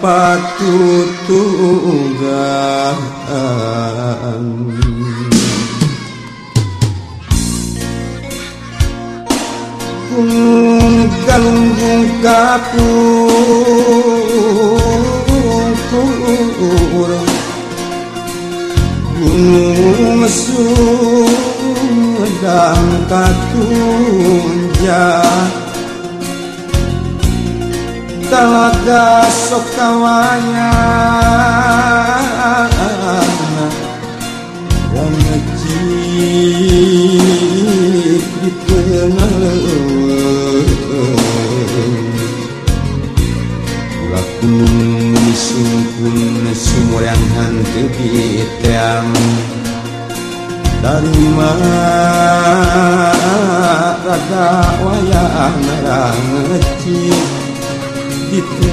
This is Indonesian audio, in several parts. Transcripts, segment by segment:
patutugan Kung kalunggung kapur. Gunung sudang katung katunjak talaga sokawanya dan ngecik di tengah. Lakun sungkun sumur yang hantu bitiam dari rada wayang merah ngeci gitu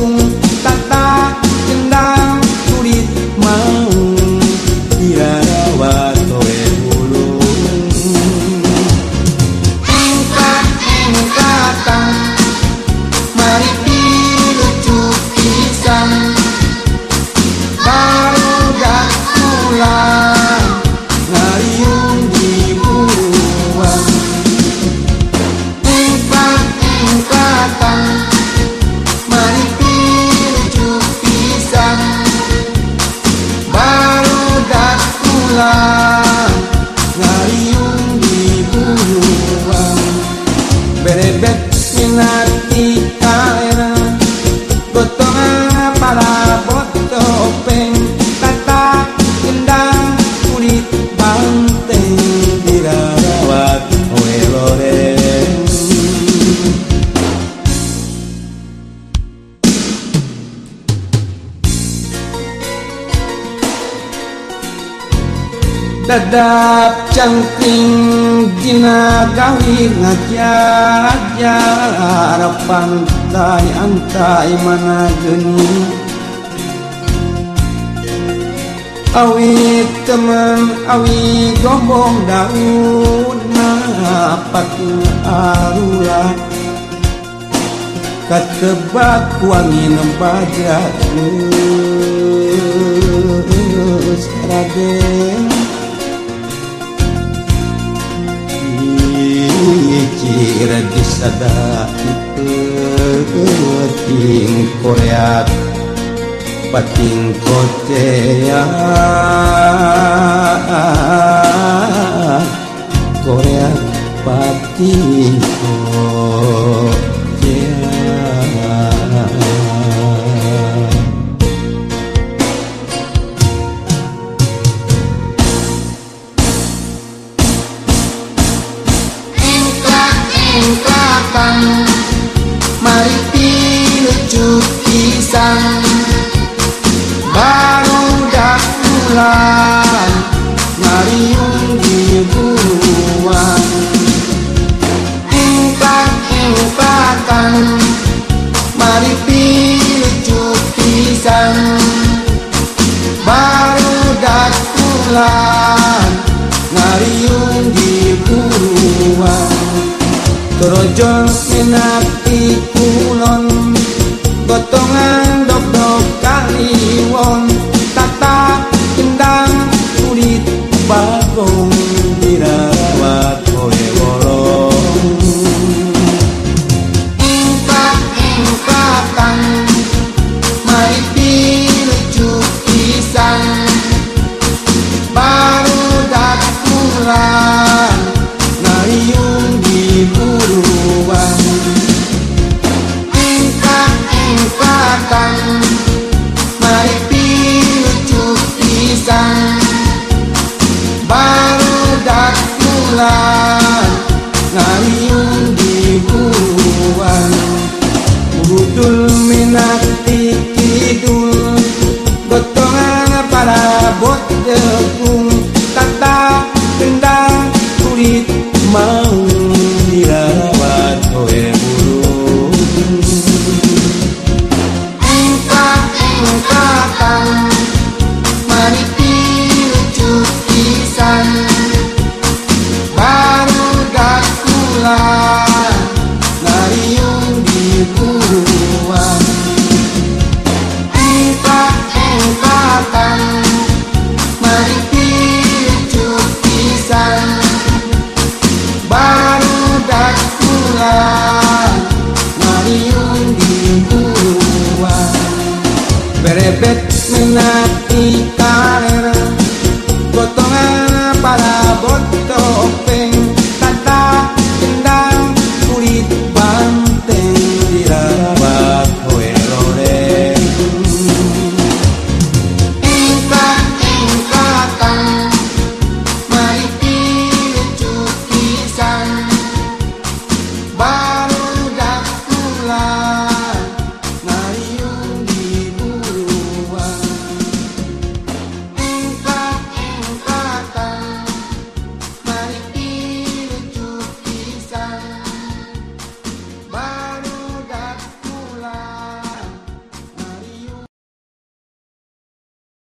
Adab canting dinagawijapan dari antai mana geni Awit teman awi gombong daun napatu arulat Katebat wangi nempajat Raden. disada ituting koreat pating kotea koreat pating korea Baru dah Ngariung di buruan engkakan Mari pilucu pisang. Baru dah bulan Ngariung di buruan Terojol minati bulan Ngayong di buruan Kita empatan Mari picu pisan Baru dah pulang.